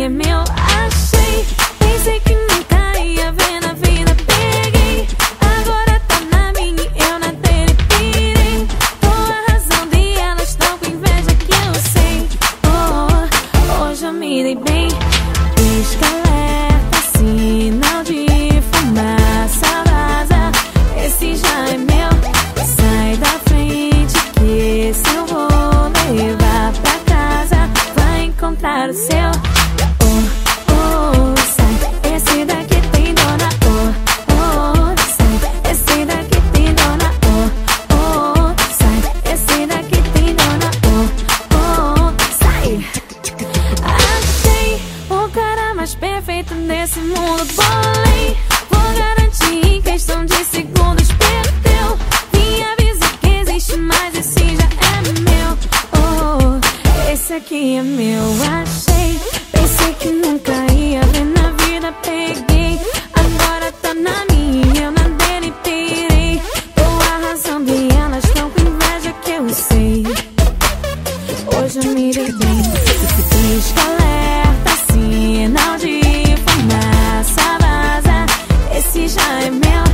é meu. Achei, pensei que nunca ia ver na vida. Peguei, agora tá na minha e eu na dele pirei. Tô a razão de elas tão com inveja que eu sei. Oh, hoje eu me dei bem. Pisca alerta, sinal de fumaça vaza. Esse já é meu. Sai da frente que esse eu vou levar pra casa. Vai encontrar o seu. nesse mundo bolei. Vou garantir em questão de segundos perdeu. Me avisa que existe mais, esse já é meu. Oh, esse aqui é meu, achei. Pensei que nunca ia ver na vida, peguei. time.